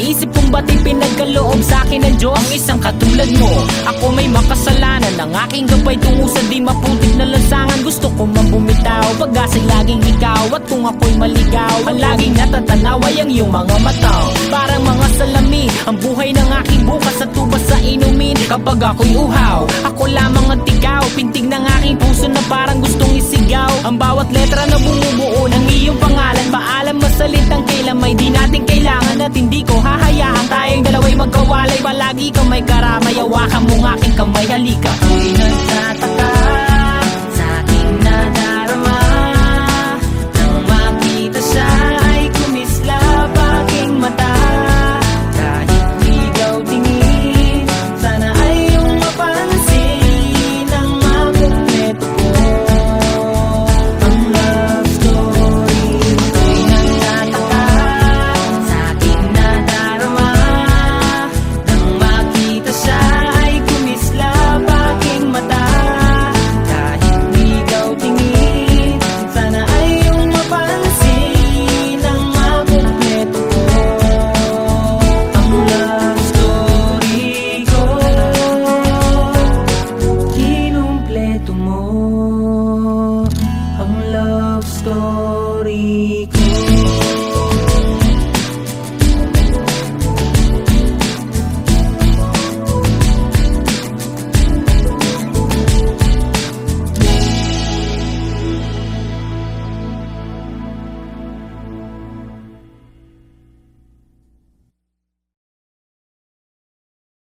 Naisip kong ba't pinagkaloob sa akin ng Diyos? Ang isang katulad mo Ako may makasalanan. Ang aking gabay tungo sa di maputik na lansangan. Gusto ko man bumitaw Pag-asa'y laging ikaw. At kung ako'y maligaw Ang laging natatanaw ay ang iyong mga mata. Parang mga salamin Ang buhay ng aking bukas sa tubas sa inumin. Kapag ako'y uhaw Ako lamang ang tigaw. Pintig ng aking puso na parang gustong isigaw. Ang bawat letra na bumubuo ng iyong pangalan Paalam masalitang kailan may di natin kailangan At hindi ko hahayaan. Tayong dalawa'y magkawalay Palagi kang may karamay. Hawakan mong aking kamay. Halika